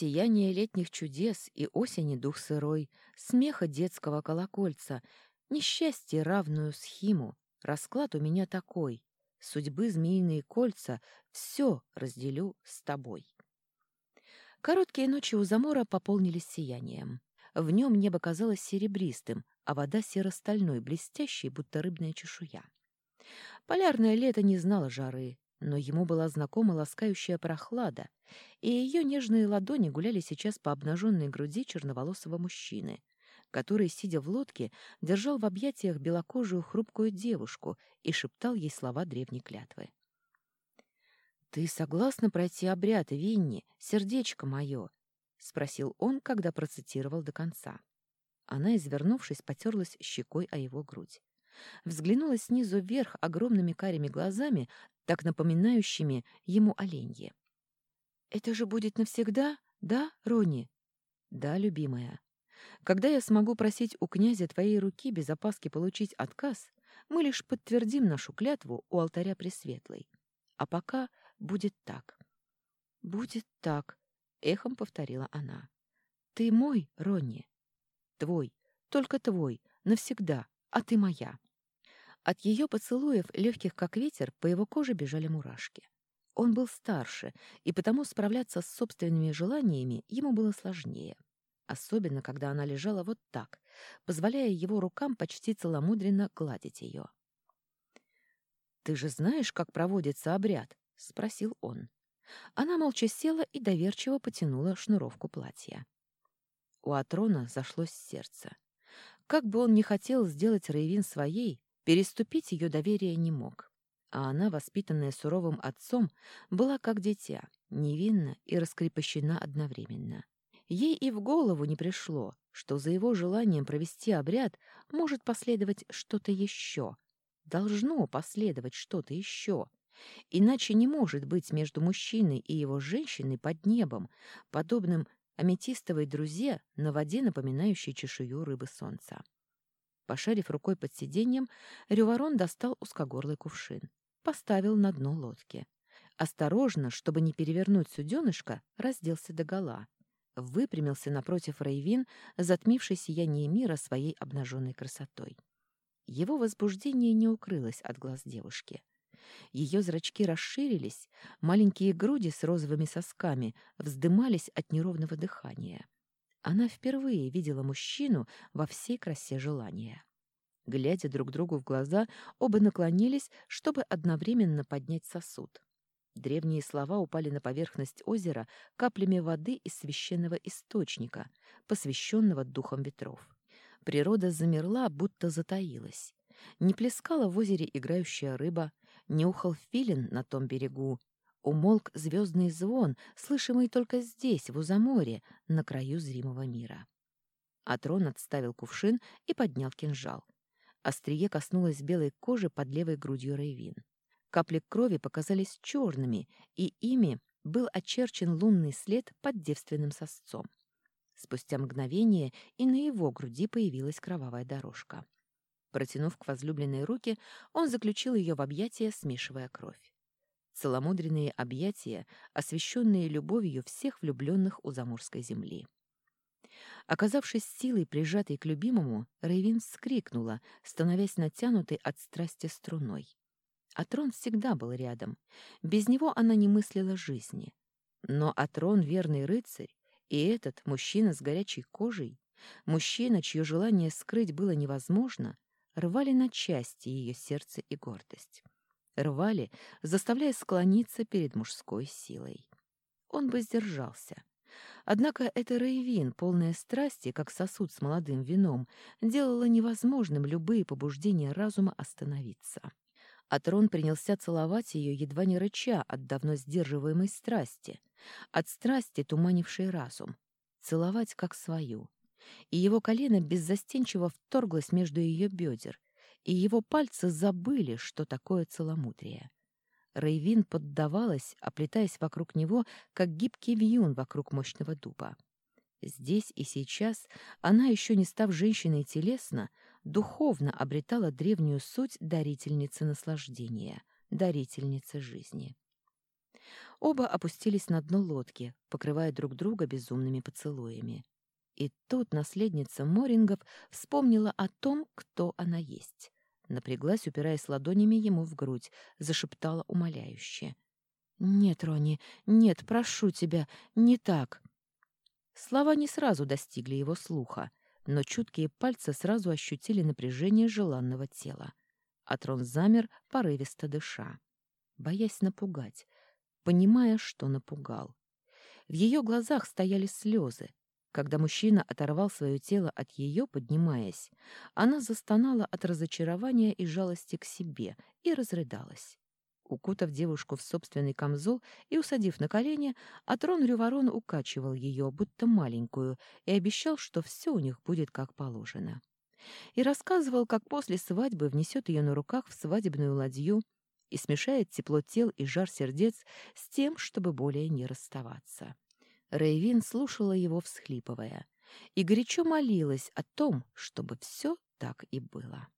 Сияние летних чудес и осени дух сырой, смеха детского колокольца, несчастье равную схиму, расклад у меня такой, судьбы змеиные кольца, все разделю с тобой. Короткие ночи у Замора пополнились сиянием. В нем небо казалось серебристым, а вода серо-стальной, блестящей, будто рыбная чешуя. Полярное лето не знало жары, но ему была знакома ласкающая прохлада, и ее нежные ладони гуляли сейчас по обнаженной груди черноволосого мужчины, который, сидя в лодке, держал в объятиях белокожую хрупкую девушку и шептал ей слова древней клятвы. «Ты согласна пройти обряд, Винни, сердечко мое?» — спросил он, когда процитировал до конца. Она, извернувшись, потерлась щекой о его грудь. Взглянула снизу вверх огромными карими глазами, так напоминающими ему оленьи. «Это же будет навсегда, да, Рони?» «Да, любимая. Когда я смогу просить у князя твоей руки без опаски получить отказ, мы лишь подтвердим нашу клятву у алтаря Пресветлой. А пока будет так». «Будет так», — эхом повторила она. «Ты мой, Ронни?» «Твой, только твой, навсегда, а ты моя». От ее поцелуев, легких как ветер, по его коже бежали мурашки. Он был старше, и потому справляться с собственными желаниями ему было сложнее. Особенно, когда она лежала вот так, позволяя его рукам почти целомудренно гладить ее. «Ты же знаешь, как проводится обряд?» — спросил он. Она молча села и доверчиво потянула шнуровку платья. У Атрона зашлось сердце. Как бы он ни хотел сделать Рейвин своей, Переступить ее доверие не мог. А она, воспитанная суровым отцом, была как дитя, невинна и раскрепощена одновременно. Ей и в голову не пришло, что за его желанием провести обряд может последовать что-то еще. Должно последовать что-то еще. Иначе не может быть между мужчиной и его женщиной под небом, подобным аметистовой друзе на воде, напоминающей чешую рыбы солнца. Пошарив рукой под сиденьем, Рюворон достал узкогорлый кувшин. Поставил на дно лодки. Осторожно, чтобы не перевернуть суденышко, разделся догола. Выпрямился напротив Рейвин, затмивший сияние мира своей обнаженной красотой. Его возбуждение не укрылось от глаз девушки. Ее зрачки расширились, маленькие груди с розовыми сосками вздымались от неровного дыхания. Она впервые видела мужчину во всей красе желания. Глядя друг другу в глаза, оба наклонились, чтобы одновременно поднять сосуд. Древние слова упали на поверхность озера каплями воды из священного источника, посвященного духом ветров. Природа замерла, будто затаилась. Не плескала в озере играющая рыба, не ухал филин на том берегу, Умолк звездный звон, слышимый только здесь, в Узаморе, на краю зримого мира. Атрон отставил кувшин и поднял кинжал. Острие коснулось белой кожи под левой грудью Рейвин. Капли крови показались черными, и ими был очерчен лунный след под девственным сосцом. Спустя мгновение и на его груди появилась кровавая дорожка. Протянув к возлюбленной руки, он заключил ее в объятия, смешивая кровь целомудренные объятия, освященные любовью всех влюбленных у заморской земли. Оказавшись силой прижатой к любимому, Рейвин вскрикнула, становясь натянутой от страсти струной. Атрон всегда был рядом. Без него она не мыслила жизни. Но Атрон — верный рыцарь, и этот мужчина с горячей кожей, мужчина, чье желание скрыть было невозможно, рвали на части ее сердце и гордость рвали, заставляя склониться перед мужской силой. Он бы сдержался. Однако эта Рейвин, полная страсти, как сосуд с молодым вином, делала невозможным любые побуждения разума остановиться. А трон принялся целовать ее, едва не рыча от давно сдерживаемой страсти, от страсти, туманившей разум, целовать как свою. И его колено беззастенчиво вторглось между ее бедер, и его пальцы забыли, что такое целомудрие. Рейвин поддавалась, оплетаясь вокруг него, как гибкий вьюн вокруг мощного дуба. Здесь и сейчас она, еще не став женщиной телесно, духовно обретала древнюю суть дарительницы наслаждения, дарительницы жизни. Оба опустились на дно лодки, покрывая друг друга безумными поцелуями. И тут наследница Морингов вспомнила о том, кто она есть. Напряглась, упираясь ладонями ему в грудь, зашептала умоляюще. «Нет, Рони, нет, прошу тебя, не так!» Слова не сразу достигли его слуха, но чуткие пальцы сразу ощутили напряжение желанного тела. Атрон замер, порывисто дыша, боясь напугать, понимая, что напугал. В ее глазах стояли слезы. Когда мужчина оторвал свое тело от ее, поднимаясь, она застонала от разочарования и жалости к себе и разрыдалась. Укутав девушку в собственный камзол и усадив на колени, Атрон Рюворон укачивал ее, будто маленькую, и обещал, что все у них будет как положено. И рассказывал, как после свадьбы внесет ее на руках в свадебную ладью и смешает тепло тел и жар сердец с тем, чтобы более не расставаться. Рейвин слушала его, всхлипывая, и горячо молилась о том, чтобы все так и было.